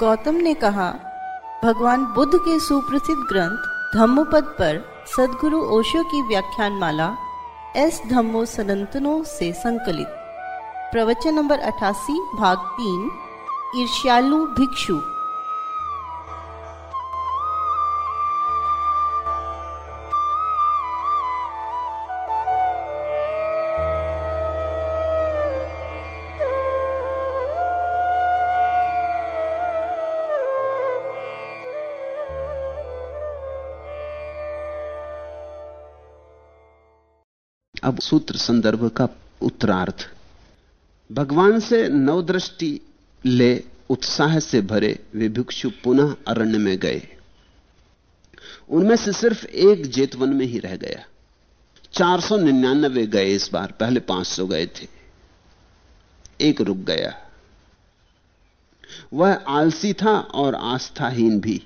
गौतम ने कहा, भगवान बुद्ध के सुप्रसिद्ध ग्रंथ धम्मपद पर सदगुरु ओशो की व्याख्यान माला एस धम्मो सनंतनों से संकलित। प्रवचन नंबर 88 भाग तीन, ईर्ष्यालु भिक्षु। सूत्र संदर्भ का उत्तरार्थ। भगवान से नवदृष्टि ले, उत्साह से भरे वे भिक्षु पुनः अरण्य में गए। उनमें से सिर्फ़ एक जेतवन में ही रह गया। 499 गए इस बार, पहले 500 गए थे। एक रुक गया। वह आलसी था और आस्थाहीन भी।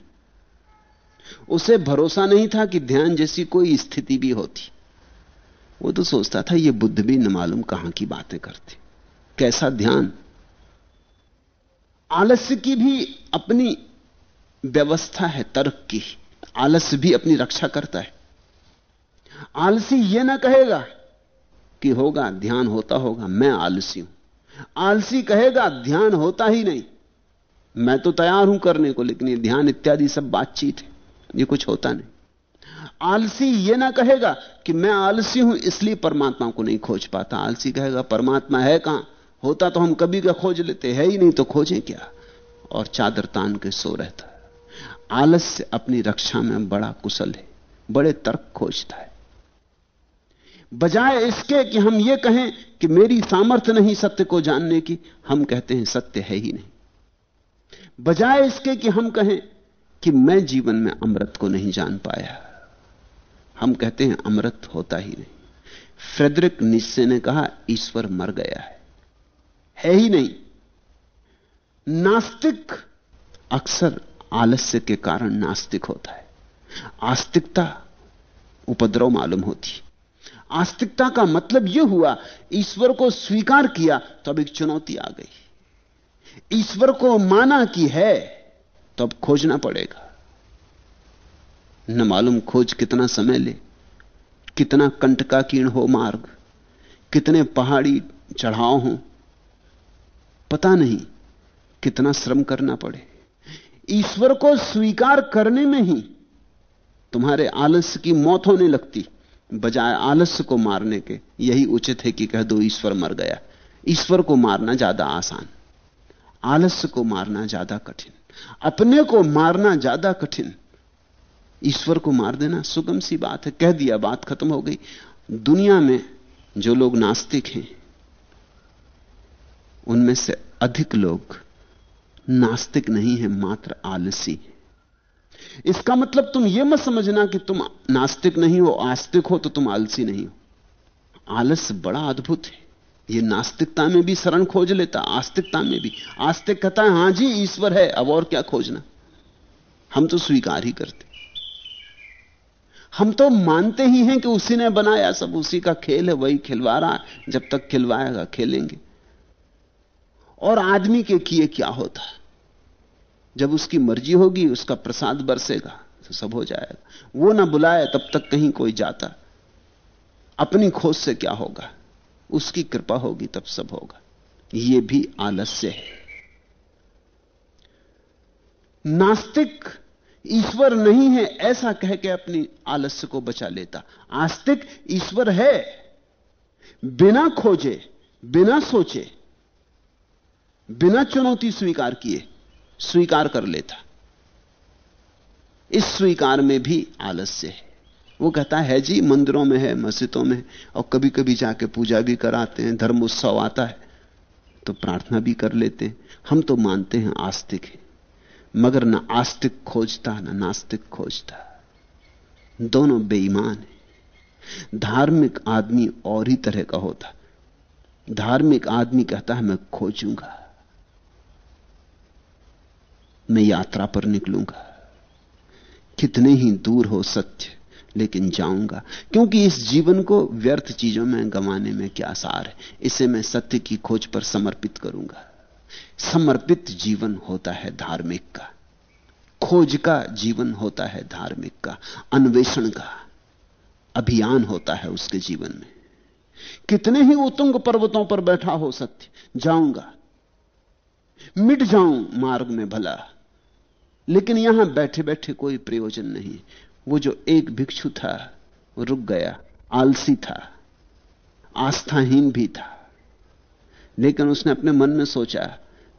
उसे भरोसा नहीं था कि ध्यान जैसी कोई स्थिति भी होती। वो तो सोचता था, ये बुद्ध भी न मालूम कहाँ की बातें करते। कैसा ध्यान। आलस्य की भी अपनी व्यवस्था है, तर्क की। आलस्य भी अपनी रक्षा करता है। आलसी यह ना कहेगा कि होगा, ध्यान होता होगा, मैं आलसी हूँ। आलसी कहेगा, ध्यान होता ही नहीं। मैं तो तैयार हूँ करने को, लेकिन ये ध्यान इत्यादि सब बातचीत है। ये कुछ होता नहीं। आलसी यह ना कहेगा कि मैं आलसी हूँ, इसलिए परमात्मा को नहीं खोज पाता। आलसी कहेगा, परमात्मा है कहाँ? होता तो हम कभी का खोज लेते, है ही नहीं तो खोजें क्या? और चादर तान के सो रहता आलस्य अपनी रक्षा में बड़ा कुशल है, बड़े तर्क खोजता है। बजाय इसके कि हम यह कहें कि मेरी सामर्थ्य नहीं सत्य को जानने की, हम कहते हैं सत्य है ही नहीं। बजाय इसके कि हम कहें कि मैं जीवन में अमृत को नहीं जान पाया। हम कहते हैं अमृत होता ही नहीं। फ्रेडरिक निश्चय ने कहा, ईश्वर मर गया है। है ही नहीं। नास्तिक अक्सर आलस्य के कारण नास्तिक होता है। आस्तिकता उपद्रव मालूम होती आस्तिकता का मतलब यह हुआ, ईश्वर को स्वीकार किया तो अब एक चुनौती आ गई। ईश्वर को माना कि है तो अब खोजना पड़ेगा। न मालूम खोज कितना समय ले, कितना कंटकाकीर्ण हो मार्ग, कितने पहाड़ी चढ़ाव हो, पता नहीं कितना श्रम करना पड़े। ईश्वर को स्वीकार करने में ही तुम्हारे आलस्य की मौत होने लगती, बजाय आलस्य को मारने के। यही उचित है कि कह दो ईश्वर मर गया। ईश्वर को मारना ज़्यादा आसान, आलस्य को मारना ज़्यादा कठिन, अपने को मारना ज़्यादा कठिन। ईश्वर को मार देना, सुगम सी बात है, कह दिया, बात खत्म हो गई। दुनिया में जो लोग नास्तिक हैं, उनमें से अधिक लोग नास्तिक नहीं है, मात्र आलसी। इसका मतलब तुम यह मत समझना कि तुम नास्तिक नहीं हो, आस्तिक हो तो तुम आलसी नहीं हो। आलस बड़ा अद्भुत है। यह नास्तिकता में भी शरण खोज लेता, आस्तिकता में भी। आस्तिक कहता है, हाँ जी, ईश्वर है, अब और क्या खोजना? हम तो स्वीकार ही करते। हम तो मानते ही हैं कि उसी ने बनाया सब, उसी का खेल है, वही खिलवा रहा है। जब तक खिलवाएगा, खेलेंगे। और आदमी के किए क्या होता? जब उसकी मर्ज़ी होगी, उसका प्रसाद बरसेगा तो सब हो जाएगा। वो ना बुलाए, तब तक कहीं कोई जाता। अपनी खोज से क्या होगा? उसकी कृपा होगी, तब सब होगा। यह भी आलस्य है। नास्तिक ईश्वर नहीं है, ऐसा कह के अपनी आलस्य को बचा लेता। आस्तिक ईश्वर है, बिना खोजे, बिना सोचे, बिना चुनौती स्वीकार किए, स्वीकार कर लेता। इस स्वीकार में भी आलस्य है। वो कहता है, जी, मंदिरों में है, मस्जिदों में और कभी कभी जाके पूजा भी कराते हैं धर्म उत्सव आता है तो प्रार्थना भी कर लेते हैं। हम तो मानते हैं आस्तिक है। मगर न आस्तिक खोजता, न नास्तिक खोजता। दोनों बेईमान है। धार्मिक आदमी और ही तरह का होता। धार्मिक आदमी कहता है, मैं खोजूँगा। मैं यात्रा पर निकलूँगा। कितने ही दूर हो सत्य, लेकिन जाऊँगा। क्योंकि इस जीवन को व्यर्थ चीज़ों में गंवाने में क्या सार है। इसे मैं सत्य की खोज पर समर्पित करूँगा। समर्पित जीवन होता है धार्मिक का, खोज का जीवन होता है धार्मिक का, अन्वेषण का अभियान होता है उसके जीवन में। कितने ही उतुंग पर्वतों पर बैठा हो सत्य, जाऊँगा, मिट जाऊँ मार्ग में भला, लेकिन यहाँ बैठे बैठे कोई प्रयोजन नहीं। वो जो एक भिक्षु था, वो रुक गया, आलसी था, आस्थाहीन भी था, लेकिन उसने अपने मन में सोचा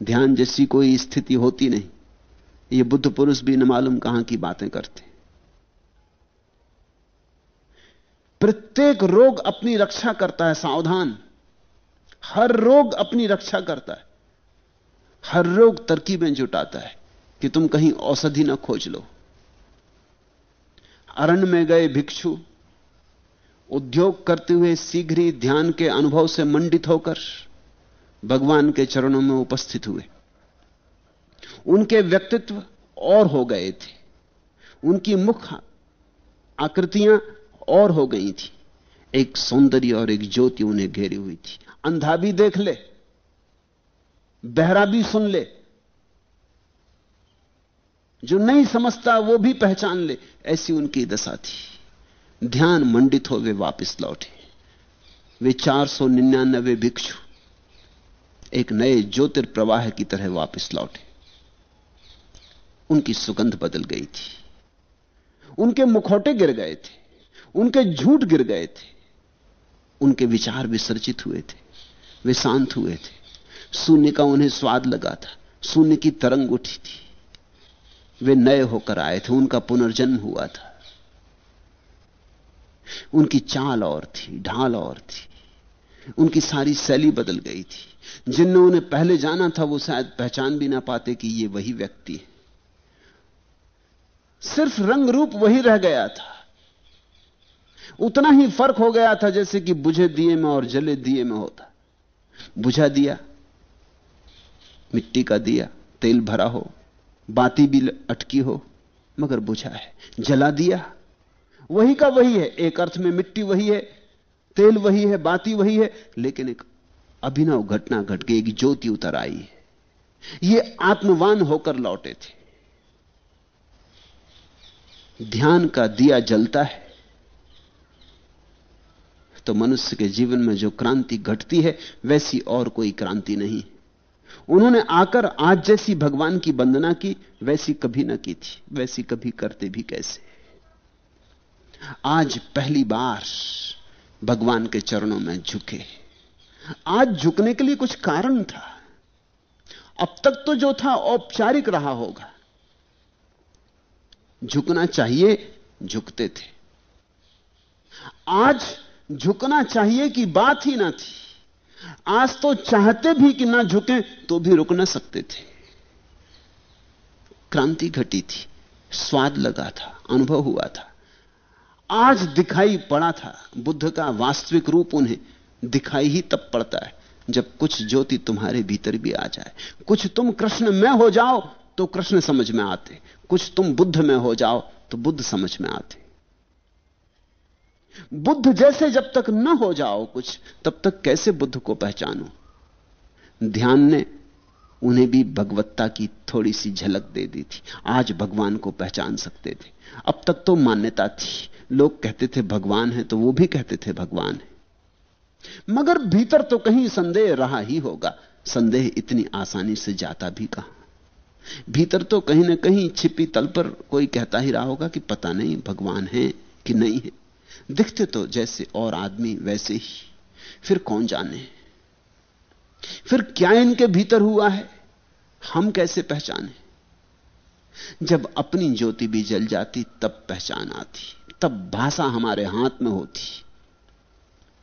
ध्यान जैसी कोई स्थिति होती नहीं। ये बुद्ध पुरुष भी न मालूम कहाँ की बातें करते। प्रत्येक रोग अपनी रक्षा करता है, सावधान। हर रोग अपनी रक्षा करता है। हर रोग तरकीबें जुटाता है कि तुम कहीं औषधि ना खोज लो। अरण्य में गए भिक्षु, उद्योग करते हुए शीघ्र ही ध्यान के अनुभव से मंडित होकर भगवान के चरणों में उपस्थित हुए। उनके व्यक्तित्व और हो गए थे। उनकी मुख आकृतियाँ और हो गई थी। एक सौंदर्य और एक ज्योति उन्हें घेरी हुई थी। अंधा भी देख ले, बहरा भी सुन ले। जो नहीं समझता वो भी पहचान ले। ऐसी उनकी दशा थी। ध्यान मंडित हो वे वापस लौटे। वे चार सौ निन्यानबे भिक्षु एक नए ज्योतिर्प्रवाह की तरह वापस लौटे। उनकी सुगंध बदल गई थी। उनके मुखौटे गिर गए थे। उनके झूठ गिर गए थे। उनके विचार विसर्जित हुए थे। वे शांत हुए थे। शून्य का उन्हें स्वाद लगा था। शून्य की तरंग उठी थी। वे नए होकर आए थे। उनका पुनर्जन्म हुआ था। उनकी चाल और थी, ढाल और थी। उनकी सारी शैली बदल गई थी। जिनने उन्हें पहले जाना था, वो शायद पहचान भी ना पाते कि ये वही व्यक्ति है। सिर्फ़ रंग रूप वही रह गया था। उतना ही फ़र्क हो गया था जैसे कि बुझे दिए में और जले दिए में होता। बुझा दिया, मिट्टी का दिया, तेल भरा हो, बाती भी अटकी हो, मगर बुझा है। जला दिया, वही का वही है। एक अर्थ में मिट्टी वही है, तेल वही है, बाती वही है, लेकिन एक अभिनव घटना घट गई, एक ज्योति उतर आई। ये आत्मवान होकर लौटे थे। ध्यान का दिया जलता है। तो मनुष्य के जीवन में जो क्रांति घटती है, वैसी और कोई क्रांति नहीं। उन्होंने आकर आज जैसी भगवान की वंदना की, वैसी कभी ना की थी। वैसी कभी करते भी कैसे? आज पहली बार भगवान के चरणों में झुके। आज झुकने के लिए कुछ कारण था। अब तक तो जो था, औपचारिक रहा होगा। झुकना चाहिए, झुकते थे। आज झुकना चाहिए कि बात ही ना थी। आज तो चाहते भी कि ना झुकें तो भी रुक ना सकते थे। क्रांति घटी थी, स्वाद लगा था, अनुभव हुआ था। आज दिखाई पड़ा था, बुद्ध का वास्तविक रूप उन्हें दिखाई ही तब पड़ता है जब कुछ ज्योति तुम्हारे भीतर भी आ जाए। कुछ तुम कृष्ण में हो जाओ तो कृष्ण समझ में आते। कुछ तुम बुद्ध में हो जाओ तो बुद्ध समझ में आते। बुद्ध जैसे जब तक न हो जाओ कुछ, तब तक कैसे बुद्ध को पहचानो? ध्यान ने उन्हें भी भगवत्ता की थोड़ी सी झलक दे दी थी। आज भगवान को पहचान सकते थे। अब तक तो मान्यता थी। लोग कहते थे भगवान है तो वो भी कहते थे भगवान है। मगर भीतर तो कहीं संदेह रहा ही होगा। संदेह इतनी आसानी से जाता भी कहा? भीतर तो कहीं ना कहीं छिपी तल पर कोई कहता ही रहा होगा कि पता नहीं भगवान है कि नहीं है। दिखते तो जैसे और आदमी वैसे ही। फिर कौन जाने? फिर क्या इनके भीतर हुआ है? हम कैसे पहचाने? जब अपनी ज्योति भी जल जाती, तब पहचान आती, तब भाषा हमारे हाथ में होती।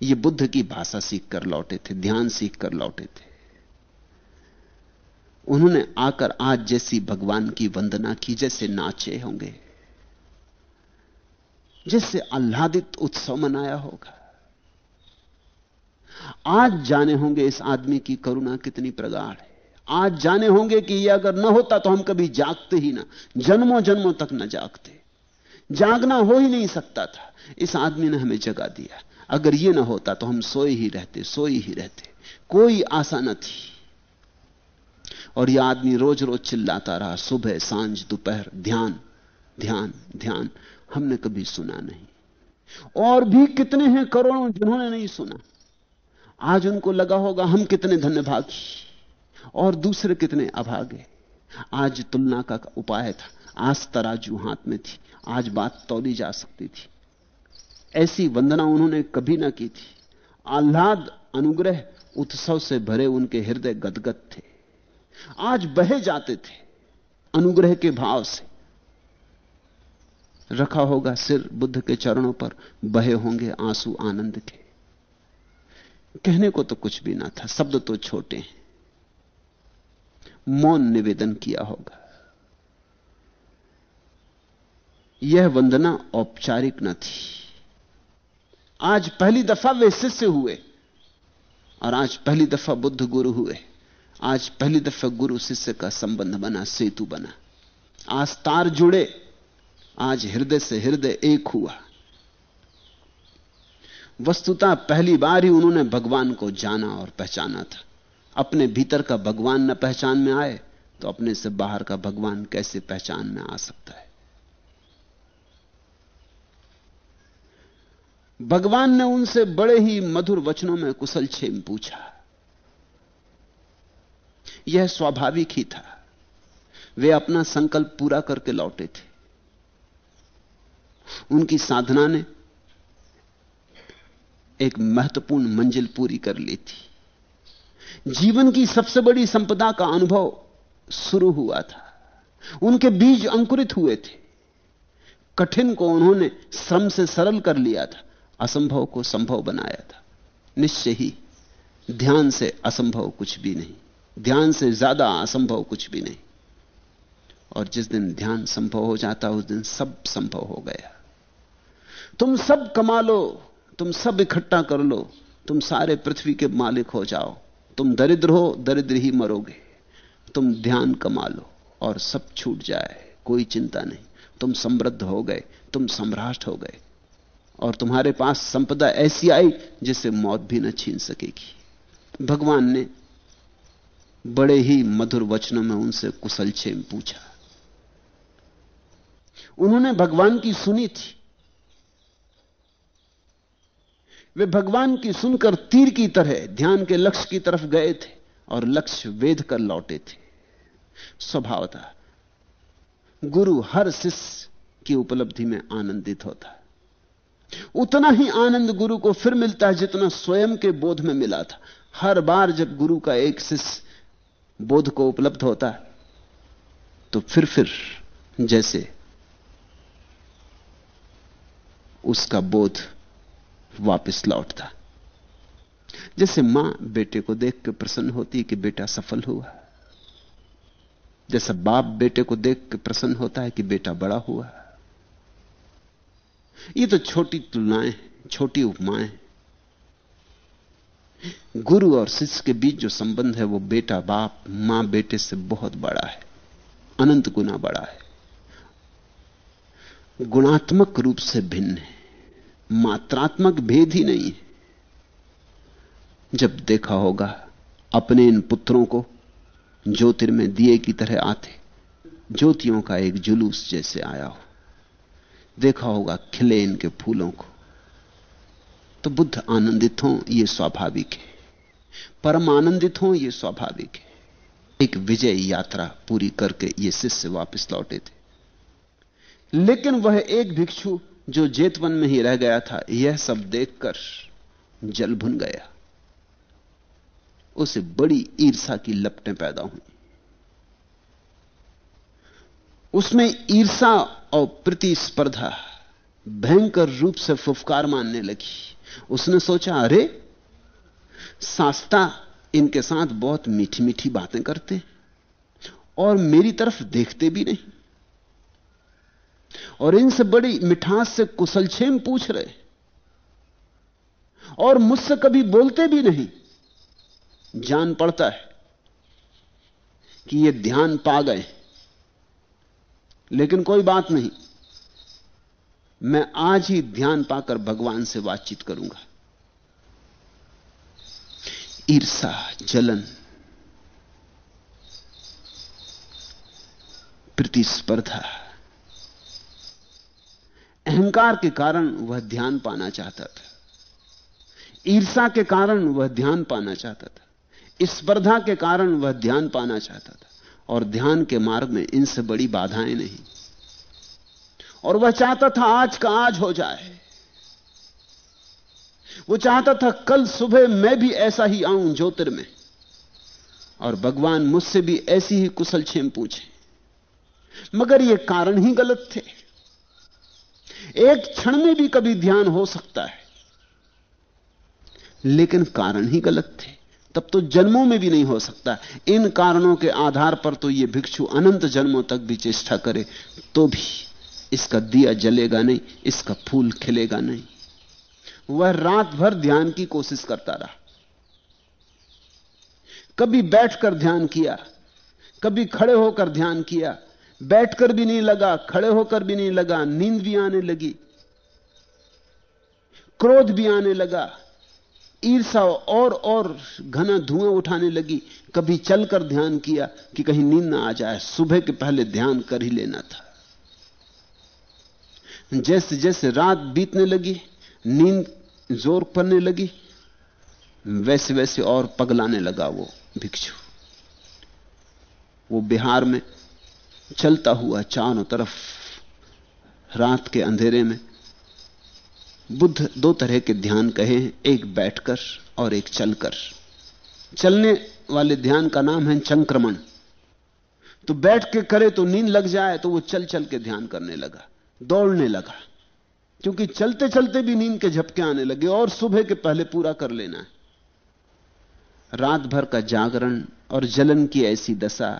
ये बुद्ध की भाषा सीख कर लौटे थे, ध्यान सीख कर लौटे थे। उन्होंने आकर आज जैसी भगवान की वंदना की, जैसे नाचे होंगे, जैसे आह्लादित उत्सव मनाया होगा। आज जाने होंगे इस आदमी की करुणा कितनी प्रगाढ़ है। आज जाने होंगे कि यह अगर न होता तो हम कभी जागते ही ना, जन्मों जन्मों तक न जागते। जागना हो ही नहीं सकता था। इस आदमी ने हमें जगा दिया। अगर यह ना होता तो हम सोए ही रहते, सोए ही रहते। कोई आशा न थी। और यह आदमी रोज रोज चिल्लाता रहा, सुबह, साँझ, दोपहर, ध्यान ध्यान ध्यान। हमने कभी सुना नहीं। और भी कितने हैं करोड़ों जिन्होंने नहीं सुना। आज उनको लगा होगा हम कितने धन्यभागी। और दूसरे कितने अभागे। आज तुलना का उपाय था। आज तराजू हाथ में थी। आज बात तोली जा सकती थी। ऐसी वंदना उन्होंने कभी ना की थी। आह्लाद, अनुग्रह, उत्सव से भरे उनके हृदय गदगद थे। आज बहे जाते थे, अनुग्रह के भाव से। रखा होगा सिर बुद्ध के चरणों पर, बहे होंगे आँसू आनंद के। कहने को तो कुछ भी ना था, शब्द तो छोटे हैं। मौन निवेदन किया होगा। यह वंदना औपचारिक न थी। आज पहली दफ़ा वे शिष्य हुए और आज पहली दफ़ा बुद्ध गुरु हुए। आज पहली दफ़ा गुरु शिष्य का संबंध बना, सेतु बना। आज तार जुड़े, आज हृदय से हृदय एक हुआ। वस्तुतः पहली बार ही उन्होंने भगवान को जाना और पहचाना था। अपने भीतर का भगवान न पहचान में आए तो अपने से बाहर का भगवान कैसे पहचान में आ सकता है? भगवान ने उनसे बड़े ही मधुर वचनों में कुशल छेम पूछा। यह स्वाभाविक ही था। वे अपना संकल्प पूरा करके लौटे थे। उनकी साधना ने एक महत्वपूर्ण मंजिल पूरी कर ली थी। जीवन की सबसे बड़ी संपदा का अनुभव शुरू हुआ था। उनके बीज अंकुरित हुए थे। कठिन को उन्होंने श्रम से सरल कर लिया था। असंभव को संभव बनाया था। निश्चय ही ध्यान से असंभव कुछ भी नहीं, ध्यान से ज़्यादा असंभव कुछ भी नहीं। और जिस दिन ध्यान संभव हो जाता, उस दिन सब संभव हो गया। तुम सब कमा लो, तुम सब इकट्ठा कर लो, तुम सारे पृथ्वी के मालिक हो जाओ। तुम दरिद्र हो, दरिद्र ही मरोगे। तुम ध्यान कमा लो और सब छूट जाए, कोई चिंता नहीं। तुम समृद्ध हो गए, तुम सम्राट हो गए। और तुम्हारे पास संपदा ऐसी आई जिसे मौत भी न छीन सकेगी। भगवान ने बड़े ही मधुर वचनों में उनसे कुशल छेम पूछा। उन्होंने भगवान की सुनी थी। वे भगवान की सुनकर तीर की तरह, ध्यान के लक्ष्य की तरफ़ गए थे और लक्ष्य वेद कर लौटे थे। स्वभाव था गुरु हर शिष्य की उपलब्धि में आनंदित होता। है उतना ही आनंद गुरु को फिर मिलता है जितना स्वयं के बोध में मिला था। हर बार जब गुरु का एक शिष्य बोध को उपलब्ध होता है तो फिर फिर जैसे उसका बोध वापस लौटता। जैसे माँ बेटे को देख के प्रसन्न होती कि बेटा सफल हुआ। जैसा बाप बेटे को देख के प्रसन्न होता है कि बेटा बड़ा हुआ। ये तो छोटी तुलनाएँ छोटी उपमाएँ गुरु और शिष्य के बीच जो संबंध है, वो बेटा बाप, माँ बेटे से बहुत बड़ा है, अनंत गुना बड़ा है। गुणात्मक रूप से भिन्न है, मात्रात्मक भेद ही नहीं है। जब देखा होगा, अपने इन पुत्रों को ज्योतिर्मय दिए की तरह आते, ज्योतियों का एक जुलूस जैसे आया हो। देखा होगा खिले इनके फूलों को। तो बुद्ध आनंदित हो यह स्वाभाविक है। परम आनंदित हो यह स्वाभाविक है। एक विजय यात्रा पूरी करके ये शिष्य वापस लौटे थे। लेकिन वह एक भिक्षु जो जेतवन में ही रह गया था, यह सब देखकर जल भुन गया। उसे बड़ी ईर्षा की लपटें पैदा हुई। उसमें ईर्षा और प्रतिस्पर्धा भयंकर रूप से फुफकार मानने लगी। उसने सोचा, अरे, सास्ता इनके साथ बहुत मीठी मीठी बातें करते और मेरी तरफ़ देखते भी नहीं। और इनसे बड़ी मिठास से कुशलछेम पूछ रहे और मुझसे कभी बोलते भी नहीं। जान पड़ता है कि ये ध्यान पा गए लेकिन कोई बात नहीं। मैं आज ही ध्यान पाकर भगवान से बातचीत करूँगा। ईर्षा, जलन, प्रतिस्पर्धा, अहंकार के कारण वह ध्यान पाना चाहता था। ईर्षा के कारण वह ध्यान पाना चाहता था। स्पर्धा के कारण वह ध्यान पाना चाहता था। और ध्यान के मार्ग में इनसे बड़ी बाधाएँ नहीं। और वह चाहता था आज का आज हो जाए। वो चाहता था कल सुबह मैं भी ऐसा ही आऊँ ज्योतिर्मय। और भगवान मुझसे भी ऐसी ही कुशल छेम पूछे। मगर ये कारण ही गलत थे। एक क्षण में भी कभी ध्यान हो सकता है। लेकिन कारण ही गलत थे। तब तो जन्मों में भी नहीं हो सकता। इन कारणों के आधार पर तो यह भिक्षु अनंत जन्मों तक भी चेष्टा करे तो भी इसका दिया जलेगा नहीं, इसका फूल खिलेगा नहीं। वह रात भर ध्यान की कोशिश करता रहा। कभी बैठकर ध्यान किया, कभी खड़े होकर ध्यान किया, बैठकर भी नहीं लगा, खड़े होकर भी नहीं लगा, नींद भी आने लगी, क्रोध भी आने लगा। ईर्षा और और घना धुआँ उठाने लगी। कभी चलकर ध्यान किया कि कहीं नींद ना आ जाए। सुबह के पहले ध्यान कर ही लेना था। जैसे जैसे रात बीतने लगी, नींद ज़ोर पड़ने लगी, वैसे वैसे और पगलाने लगा वो भिक्षु। वो बिहार में चलता हुआ चारों तरफ़ रात के अंधेरे में बुद्ध दो तरह के ध्यान कहे हैं, एक बैठकर और एक चलकर। चलने वाले ध्यान का नाम है चंक्रमण। तो बैठ के करे तो नींद लग जाए तो वो चल चल के ध्यान करने लगा, दौड़ने लगा। क्योंकि चलते चलते भी नींद के झपके आने लगे और सुबह के पहले पूरा कर लेना है। रात भर का जागरण और जलन की ऐसी दशा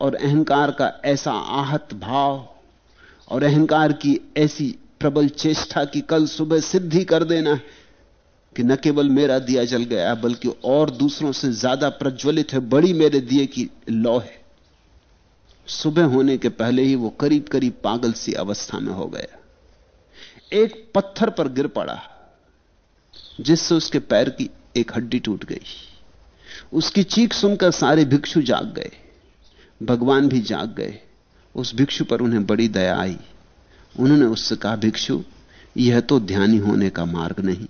और अहंकार का ऐसा आहत भाव और अहंकार की ऐसी प्रबल चेष्टा की कल सुबह सिद्धि कर देना है कि न केवल मेरा दिया जल गया, बल्कि और दूसरों से ज़्यादा प्रज्वलित है, बड़ी मेरे दिए की लौ है। सुबह होने के पहले ही वो करीब करीब पागल सी अवस्था में हो गया। एक पत्थर पर गिर पड़ा, जिससे उसके पैर की एक हड्डी टूट गई। उसकी चीख सुनकर सारे भिक्षु जाग गए। भगवान भी जाग गए। उस भिक्षु पर उन्हें बड़ी दया आई। उन्होंने उससे कहा, भिक्षु, यह तो ध्यानी होने का मार्ग नहीं।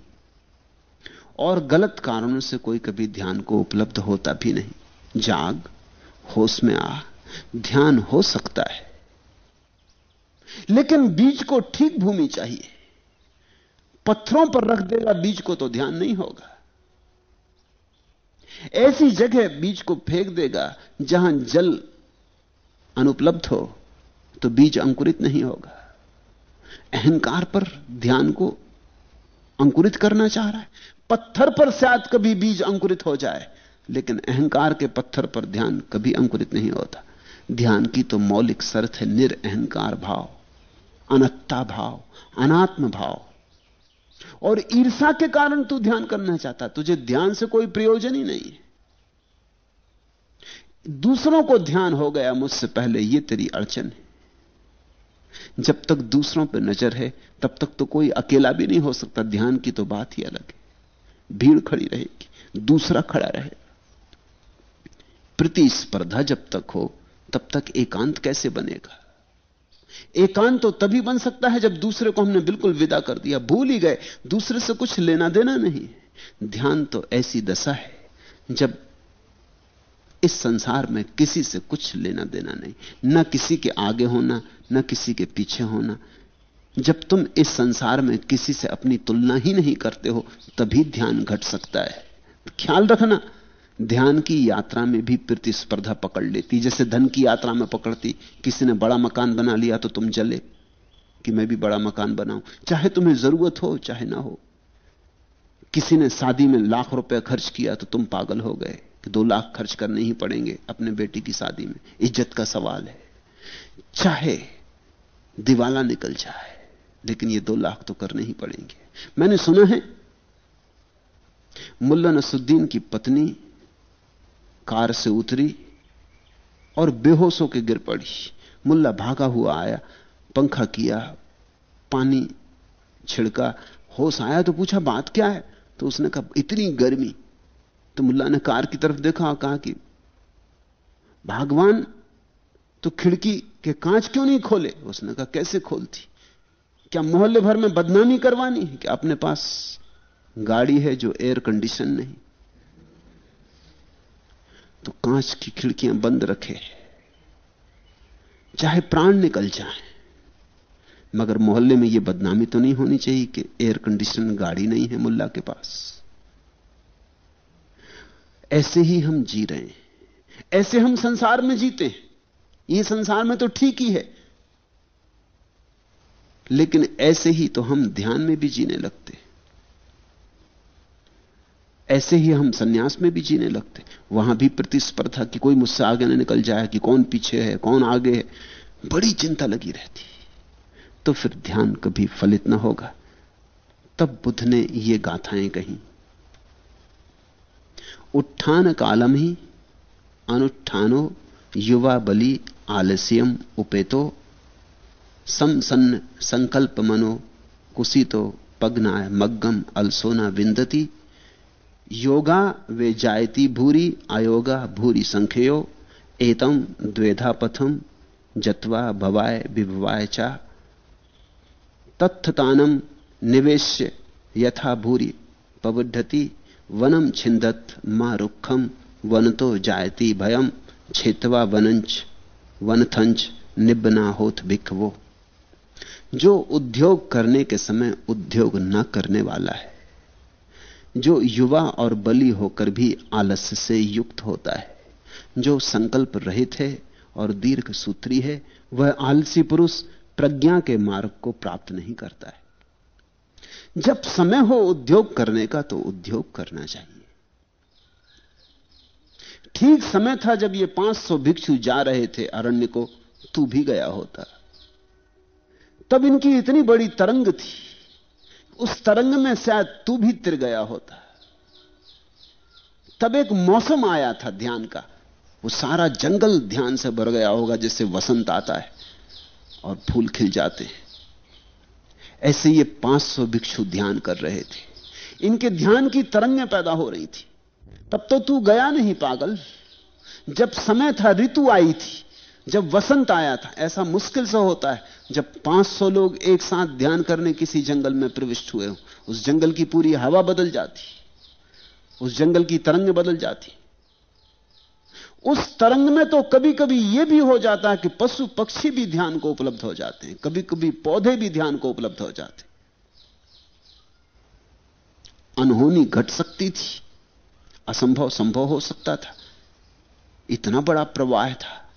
और गलत कारणों से कोई कभी ध्यान को उपलब्ध होता भी नहीं। जाग, होश में आ, ध्यान हो सकता है। लेकिन बीज को ठीक भूमि चाहिए। पत्थरों पर रख देगा, बीज को तो ध्यान नहीं होगा। ऐसी जगह बीज को फेंक देगा, जहाँ जल अनुपलब्ध हो तो बीज अंकुरित नहीं होगा। अहंकार पर ध्यान को अंकुरित करना चाह रहा है। पत्थर पर शायद कभी बीज अंकुरित हो जाए, लेकिन अहंकार के पत्थर पर ध्यान कभी अंकुरित नहीं होता। ध्यान की तो मौलिक शर्त है निरअहकार भाव, अनत्ता भाव, अनात्म भाव। और ईर्षा के कारण तू ध्यान करना चाहता, तुझे ध्यान से कोई प्रयोजन ही नहीं है। दूसरों को ध्यान हो गया, मुझसे पहले यह तेरी अड़चन है। जब तक दूसरों पर नज़र है, तब तक तो कोई अकेला भी नहीं हो सकता। ध्यान की तो बात ही अलग है। भीड़ खड़ी रहेगी, दूसरा खड़ा रहे प्रतिस्पर्धा जब तक हो, तब तक एकांत कैसे बनेगा? एकांत तो तभी बन सकता है जब दूसरे को हमने बिल्कुल विदा कर दिया, भूल ही गए। दूसरे से कुछ लेना देना नहीं ध्यान तो ऐसी दशा है, जब इस संसार में किसी से कुछ लेना देना नहीं। न किसी के आगे होना, न किसी के पीछे होना। जब तुम इस संसार में किसी से अपनी तुलना ही नहीं करते हो, तभी ध्यान घट सकता है। ख्याल रखना, ध्यान की यात्रा में भी प्रतिस्पर्धा पकड़ लेती। जैसे धन की यात्रा में पकड़ती, किसी ने बड़ा मकान बना लिया तो तुम जले कि मैं भी बड़ा मकान बनाऊँ। चाहे तुम्हें ज़रूरत हो, चाहे ना हो। किसी ने शादी में लाख रुपए खर्च किया तो तुम पागल हो गए। कि दो लाख खर्च करने ही पड़ेंगे अपने बेटी की शादी में। इज़्ज़त का सवाल है। चाहे दिवाला निकल जाए, लेकिन ये दो लाख तो करने ही पड़ेंगे। मैंने सुना है, मुल्ला नसुद्दीन की पत्नी कार से उतरी और बेहोश होकर गिर पड़ी। मुल्ला भागा हुआ आया, पंखा किया, पानी छिड़का, होश आया तो पूछा, बात क्या है? तो उसने कहा, इतनी गर्मी तो मुल्ला ने कार की तरफ़ देखा और कहा कि, भगवान तो खिड़की के कांच क्यों नहीं खोले? उसने कहा, कैसे खोलती? क्या मोहल्ले भर में बदनामी करवानी है? कि अपने पास गाड़ी है जो एयर कंडीशन नहीं? तो कांच की खिड़कियाँ बंद रखे। चाहे प्राण निकल जाए, मगर मोहल्ले में यह बदनामी तो नहीं होनी चाहिए कि एयर कंडीशन गाड़ी नहीं है मुल्ला के पास। ऐसे ही हम जी रहे हैं। ऐसे हम संसार में जीते हैं। ये संसार में तो ठीक ही है। लेकिन ऐसे ही तो हम ध्यान में भी जीने लगते ऐसे ही हम सन्यास में भी जीने लगते वहाँ भी प्रतिस्पर्धा कि कोई मुझसे आगे ना निकल जाए कि कौन पीछे है, कौन आगे है। बड़ी चिंता लगी रहती तो फिर ध्यान कभी फलित ना होगा। तब बुद्ध ने ये गाथाएँ कही। उत्थान कालम ही अनुत्थानो युवा बलि आलस्यम उपेतो समसन्न संकल्प मनो कुसितो पग्नाय मग्गम अलसोना विंदती। योगा वे जायती भूरी, अयोगा भूरी संख्यो एतम द्वेधा पथम जत्वा भवाय विभवाय चा। तत्थतानम निवेश्य यथा भूरी पवढ़ती वनम छिंदत मा रुखम वन तो जायती भयम छेतवा वनंच वनथंच निबना होत भिखवो जो उद्योग करने के समय उद्योग न करने वाला है, जो युवा और बली होकर भी आलस्य से युक्त होता है, जो संकल्प रहित है और दीर्घ सूत्री है, वह आलसी पुरुष प्रज्ञा के मार्ग को प्राप्त नहीं करता है। जब समय हो उद्योग करने का तो उद्योग करना चाहिए। ठीक समय था जब ये 500 भिक्षु जा रहे थे अरण्य को, तू भी गया होता। तब इनकी इतनी बड़ी तरंग थी। उस तरंग में शायद तू भी तिर गया होता। तब एक मौसम आया था ध्यान का। वो सारा जंगल ध्यान से भर गया होगा जिससे वसंत आता है और फूल खिल जाते हैं। ऐसे ये 500 भिक्षु ध्यान कर रहे थे। इनके ध्यान की तरंगें पैदा हो रही थी। तब तो तू गया नहीं, पागल। जब समय था, ऋतु आई थी। जब वसंत आया था, ऐसा मुश्किल से होता है। जब 500 लोग एक साथ ध्यान करने किसी जंगल में प्रविष्ट हुए हो, उस जंगल की पूरी हवा बदल जाती। उस जंगल की तरंग बदल जाती। उस तरंग में तो कभी कभी यह भी हो जाता है कि पशु पक्षी भी ध्यान को उपलब्ध हो जाते हैं। कभी कभी पौधे भी ध्यान को उपलब्ध हो जाते अनहोनी घट सकती थी। असंभव संभव हो सकता था। इतना बड़ा प्रवाह था।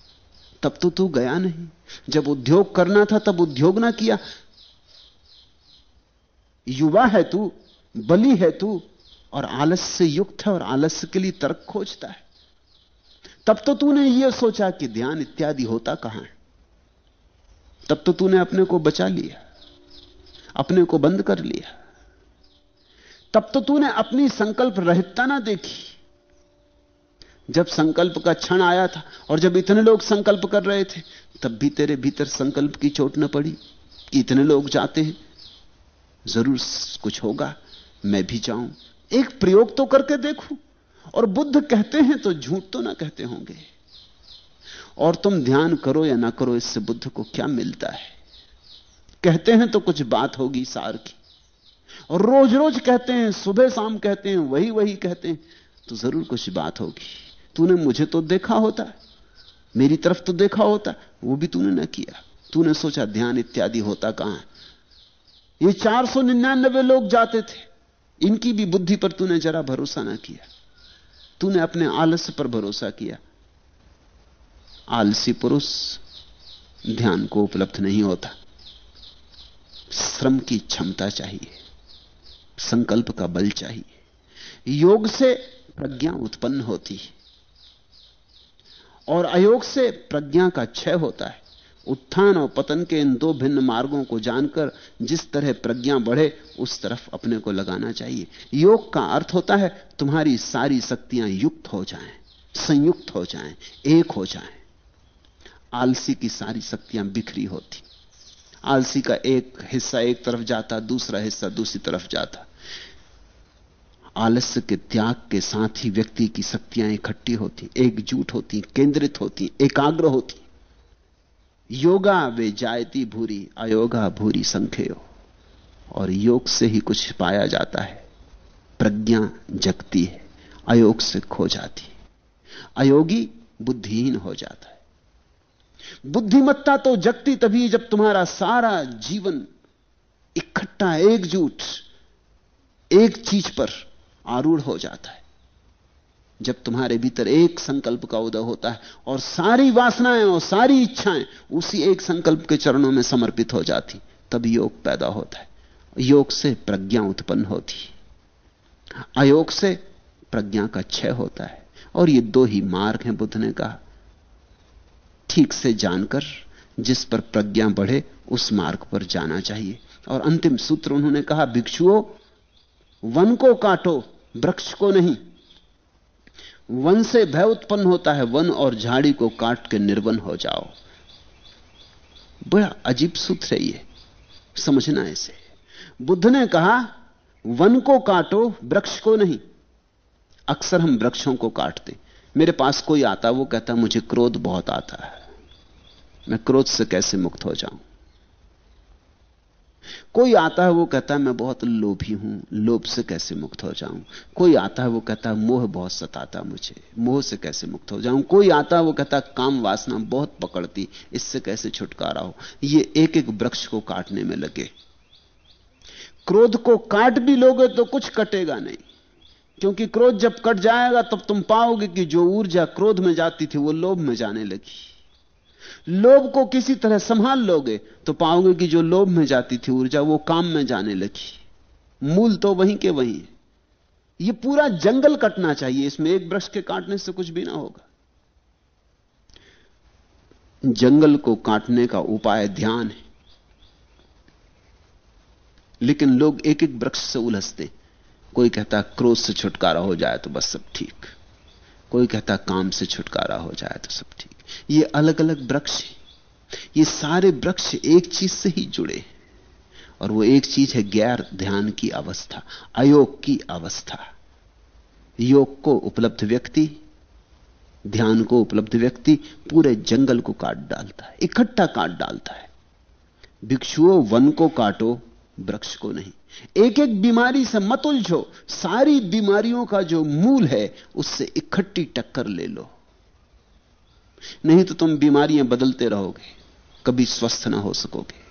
तब तो तू गया नहीं। जब उद्योग करना था, तब उद्योग ना किया। युवा है तू, बली है तू, और आलस्य युक्त है और आलस्य के लिए तर्क खोजता है। तब तो तूने यह सोचा कि ध्यान इत्यादि होता कहाँ है? तब तो तूने अपने को बचा लिया, अपने को बंद कर लिया। तब तो तूने अपनी संकल्प रहितता ना देखी। जब संकल्प का क्षण आया था और जब इतने लोग संकल्प कर रहे थे, तब भी तेरे भीतर संकल्प की चोट न पड़ी कि इतने लोग जाते हैं। ज़रूर कुछ होगा, मैं भी जाऊँ। एक प्रयोग तो करके देखूँ। और बुद्ध कहते हैं तो झूठ तो ना कहते होंगे। और तुम ध्यान करो या ना करो, इससे बुद्ध को क्या मिलता है? कहते हैं तो कुछ बात होगी सार की। और रोज रोज कहते हैं, सुबह शाम कहते हैं वही वही कहते हैं तो ज़रूर कुछ बात होगी। तूने मुझे तो देखा होता, मेरी तरफ़ तो देखा होता, वो भी तूने ना किया। तूने सोचा ध्यान इत्यादि होता कहाँ? ये चार सौ निन्यानबे लोग जाते थे, इनकी भी बुद्धि पर तूने जरा भरोसा ना किया। तूने अपने आलस्य पर भरोसा किया। आलसी पुरुष ध्यान को उपलब्ध नहीं होता। श्रम की क्षमता चाहिए, संकल्प का बल चाहिए। योग से प्रज्ञा उत्पन्न होती है और अयोग से प्रज्ञा का क्षय होता है। उत्थान और पतन के इन दो भिन्न मार्गों को जानकर जिस तरह प्रज्ञा बढ़े उस तरफ़ अपने को लगाना चाहिए। योग का अर्थ होता है तुम्हारी सारी शक्तियाँ युक्त हो जाएँ, संयुक्त हो जाएँ, एक हो जाएँ। आलसी की सारी शक्तियाँ बिखरी होती। आलसी का एक हिस्सा एक तरफ़ जाता दूसरा हिस्सा दूसरी तरफ़ जाता। आलस्य के त्याग के साथ ही व्यक्ति की शक्तियाँ इकट्ठी होती एकजुट होती केंद्रित होती एकाग्र होती। योगा वे जायती भूरी, अयोगा भूरी संख्यो और योग से ही कुछ पाया जाता है। प्रज्ञा जगती है, अयोग से खो जाती है। अयोगी बुद्धिहीन हो जाता है। बुद्धिमत्ता तो जगती तभी जब तुम्हारा सारा जीवन इकट्ठा, एकजुट, एक चीज़ पर आरूढ़ हो जाता है। जब तुम्हारे भीतर एक संकल्प का उदय होता है और सारी वासनाएँ और सारी इच्छाएँ उसी एक संकल्प के चरणों में समर्पित हो जाती, तब योग पैदा होता है। योग से प्रज्ञा उत्पन्न होती। अयोग से प्रज्ञा का क्षय होता है। और ये दो ही मार्ग हैं बुद्ध ने कहा। ठीक से जानकर जिस पर प्रज्ञा बढ़े, उस मार्ग पर जाना चाहिए। और अंतिम सूत्र उन्होंने कहा, भिक्षुओं, वन को काटो, वृक्ष को नहीं। वन से भय उत्पन्न होता है, वन और झाड़ी को काट के निर्वन हो जाओ। बड़ा अजीब सूत्र है ये, समझना इसे। बुद्ध ने कहा, वन को काटो, वृक्ष को नहीं। अक्सर हम वृक्षों को काटते मेरे पास कोई आता, वो कहता, मुझे क्रोध बहुत आता है। मैं क्रोध से कैसे मुक्त हो जाऊँ? कोई आता है वो कहता है, मैं बहुत लोभी हूँ, लोभ से कैसे मुक्त हो जाऊँ? कोई आता है वो कहता है, मोह बहुत सताता मुझे, मोह से कैसे मुक्त हो जाऊँ? कोई आता है वो कहता है, काम वासना बहुत पकड़ती, इससे कैसे छुटकारा हो? ये एक एक वृक्ष को काटने में लगे। क्रोध को काट भी लोगे तो कुछ कटेगा नहीं, क्योंकि क्रोध जब कट जाएगा तब तुम पाओगे कि जो ऊर्जा क्रोध में जाती थी वो लोभ में जाने लगी। लोभ को किसी तरह संभाल लोगे तो पाओगे कि जो लोभ में जाती थी ऊर्जा, वो काम में जाने लगी। मूल तो वहीं के वहीं ये पूरा जंगल कटना चाहिए, इसमें एक वृक्ष के काटने से कुछ भी ना होगा। जंगल को काटने का उपाय ध्यान है। लेकिन लोग एक एक वृक्ष से उलझते। कोई कहता, क्रोध से छुटकारा हो जाए तो बस सब ठीक। कोई कहता, काम से छुटकारा हो जाए तो सब ठीक। ये अलग अलग वृक्ष ये सारे वृक्ष एक चीज़ से ही जुड़े और वो एक चीज़ है गैर ध्यान की अवस्था, अयोग की अवस्था। योग को उपलब्ध व्यक्ति, ध्यान को उपलब्ध व्यक्ति पूरे जंगल को काट डालता है, इकट्ठा काट डालता है। भिक्षुओं वन को काटो, वृक्ष को नहीं। एक एक बीमारी से मत उलझो, सारी बीमारियों का जो मूल है, उससे इकट्ठी टक्कर ले लो। नहीं तो तुम बीमारियाँ बदलते रहोगे, कभी स्वस्थ ना हो सकोगे।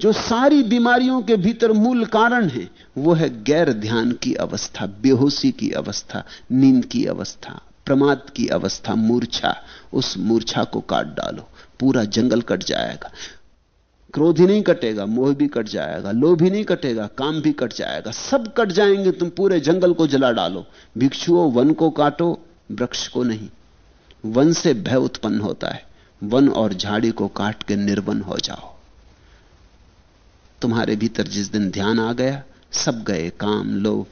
जो सारी बीमारियों के भीतर मूल कारण है, वो है गैर ध्यान की अवस्था, बेहोशी की अवस्था, नींद की अवस्था, प्रमाद की अवस्था, मूर्छा। उस मूर्छा को काट डालो, पूरा जंगल कट जाएगा। क्रोध ही नहीं कटेगा, मोह भी कट जाएगा, लोभ ही नहीं कटेगा, काम भी कट जाएगा। सब कट जाएँगे, तुम पूरे जंगल को जला डालो। भिक्षुओं, वन को काटो, वृक्ष को नहीं। वन से भय उत्पन्न होता है। वन और झाड़ी को काट के निर्वन हो जाओ। तुम्हारे भीतर जिस दिन ध्यान आ गया, सब गए काम, लोभ,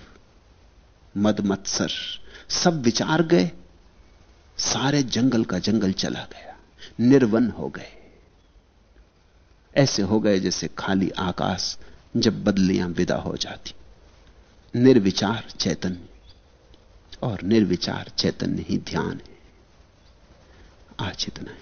मद, मत्सर, सब विचार गए। सारे जंगल का जंगल चला गया। निर्वन हो गए। ऐसे हो गए जैसे खाली आकाश जब बदलियाँ विदा हो जाती। निर्विचार चैतन्य। और निर्विचार चैतन्य ही ध्यान है। आज इतना ही